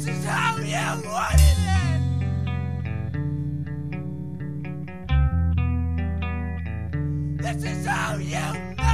This is how you wanted it! This is how you